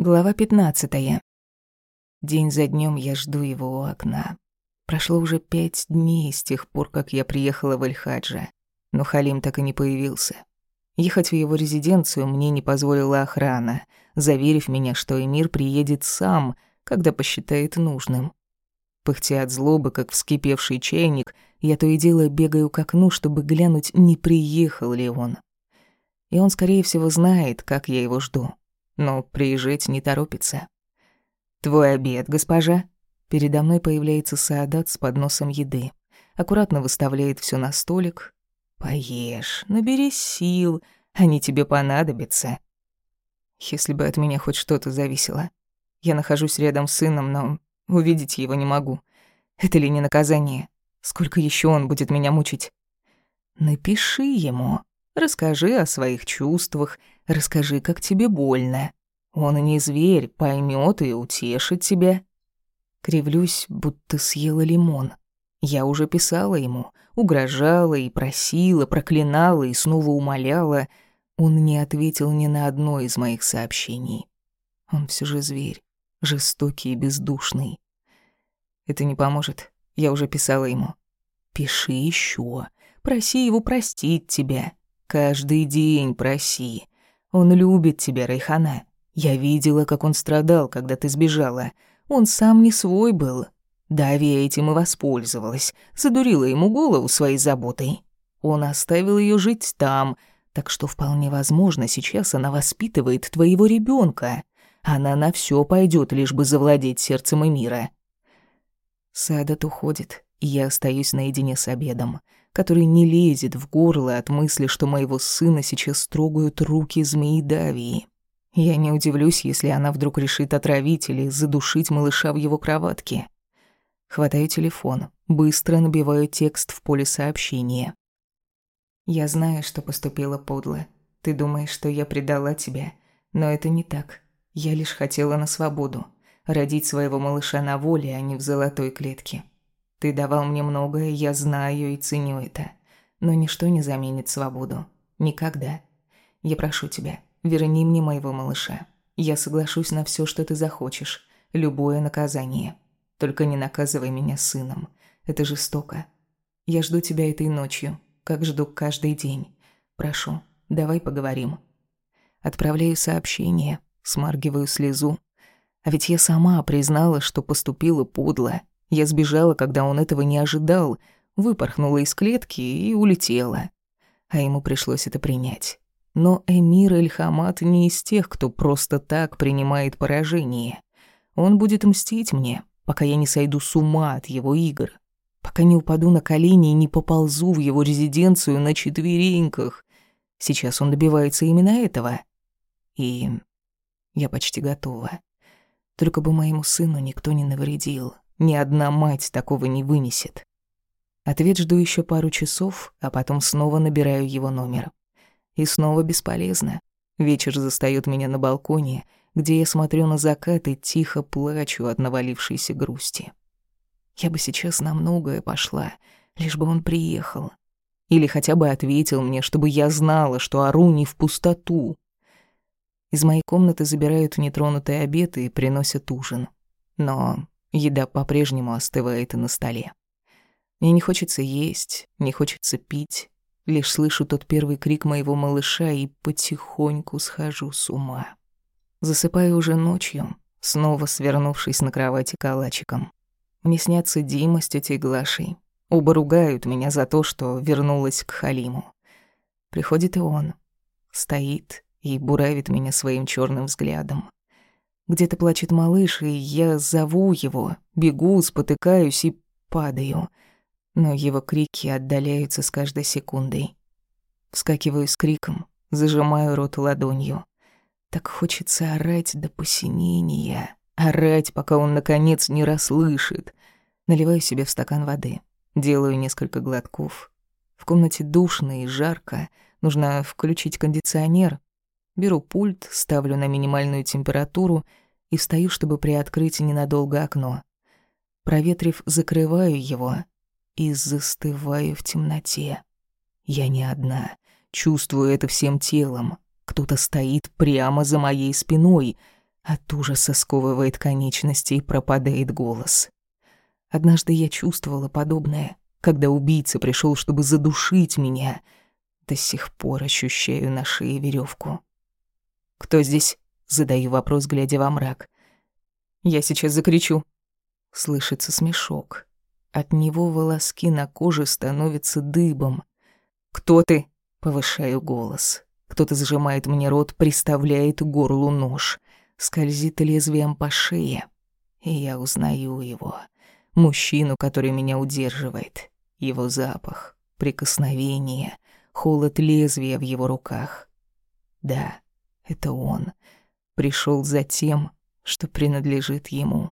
Глава 15. День за днем я жду его у окна. Прошло уже пять дней с тех пор, как я приехала в Эльхаджа, но Халим так и не появился. Ехать в его резиденцию мне не позволила охрана, заверив меня, что Эмир приедет сам, когда посчитает нужным. Пыхтя от злобы, как вскипевший чайник, я то и дело бегаю к окну, чтобы глянуть, не приехал ли он. И он, скорее всего, знает, как я его жду но приезжать не торопится. «Твой обед, госпожа?» Передо мной появляется Саадат с подносом еды. Аккуратно выставляет все на столик. «Поешь, набери сил, они тебе понадобятся». Если бы от меня хоть что-то зависело. Я нахожусь рядом с сыном, но увидеть его не могу. Это ли не наказание? Сколько еще он будет меня мучить? Напиши ему. Расскажи о своих чувствах, расскажи, как тебе больно. Он не зверь, поймет и утешит тебя. Кривлюсь, будто съела лимон. Я уже писала ему, угрожала и просила, проклинала и снова умоляла. Он не ответил ни на одно из моих сообщений. Он все же зверь, жестокий и бездушный. Это не поможет. Я уже писала ему. Пиши еще, проси его простить тебя. Каждый день проси. Он любит тебя, Райхана. Я видела, как он страдал, когда ты сбежала. Он сам не свой был. Давия этим и воспользовалась, задурила ему голову своей заботой. Он оставил ее жить там, так что вполне возможно, сейчас она воспитывает твоего ребенка. Она на все пойдет, лишь бы завладеть сердцем и мира. Садат уходит, и я остаюсь наедине с обедом который не лезет в горло от мысли, что моего сына сейчас трогают руки змеи Давии. Я не удивлюсь, если она вдруг решит отравить или задушить малыша в его кроватке. Хватаю телефон, быстро набиваю текст в поле сообщения. «Я знаю, что поступила подло. Ты думаешь, что я предала тебя, но это не так. Я лишь хотела на свободу, родить своего малыша на воле, а не в золотой клетке. Ты давал мне многое, я знаю и ценю это. Но ничто не заменит свободу. Никогда. Я прошу тебя, верни мне моего малыша. Я соглашусь на все, что ты захочешь. Любое наказание. Только не наказывай меня сыном. Это жестоко. Я жду тебя этой ночью, как жду каждый день. Прошу, давай поговорим. Отправляю сообщение, смаргиваю слезу. А ведь я сама признала, что поступила подло. Я сбежала, когда он этого не ожидал, выпорхнула из клетки и улетела. А ему пришлось это принять. Но Эмир Эльхамат не из тех, кто просто так принимает поражение. Он будет мстить мне, пока я не сойду с ума от его игр, пока не упаду на колени и не поползу в его резиденцию на четвереньках. Сейчас он добивается именно этого. И я почти готова. Только бы моему сыну никто не навредил. Ни одна мать такого не вынесет. Ответ жду еще пару часов, а потом снова набираю его номер. И снова бесполезно. Вечер застаёт меня на балконе, где я смотрю на закат и тихо плачу от навалившейся грусти. Я бы сейчас на многое пошла, лишь бы он приехал. Или хотя бы ответил мне, чтобы я знала, что ору не в пустоту. Из моей комнаты забирают нетронутый обед и приносят ужин. Но Еда по-прежнему остывает на столе. Мне не хочется есть, не хочется пить. Лишь слышу тот первый крик моего малыша и потихоньку схожу с ума. Засыпаю уже ночью, снова свернувшись на кровати калачиком. Мне снятся Дима с тетей Глашей. Оба ругают меня за то, что вернулась к Халиму. Приходит и он. Стоит и буравит меня своим черным взглядом. Где-то плачет малыш, и я зову его, бегу, спотыкаюсь и падаю. Но его крики отдаляются с каждой секундой. Вскакиваю с криком, зажимаю рот ладонью. Так хочется орать до посинения, орать, пока он, наконец, не расслышит. Наливаю себе в стакан воды, делаю несколько глотков. В комнате душно и жарко, нужно включить кондиционер, Беру пульт, ставлю на минимальную температуру и встаю, чтобы приоткрыть ненадолго окно. Проветрив, закрываю его и застываю в темноте. Я не одна, чувствую это всем телом. Кто-то стоит прямо за моей спиной, От ужаса сковывает конечности и пропадает голос. Однажды я чувствовала подобное, когда убийца пришел, чтобы задушить меня. До сих пор ощущаю на шее веревку. «Кто здесь?» — задаю вопрос, глядя во мрак. «Я сейчас закричу». Слышится смешок. От него волоски на коже становятся дыбом. «Кто ты?» — повышаю голос. Кто-то зажимает мне рот, приставляет к горлу нож. Скользит лезвием по шее. И я узнаю его. Мужчину, который меня удерживает. Его запах, прикосновение, холод лезвия в его руках. Да, это он. Пришел за тем, что принадлежит ему.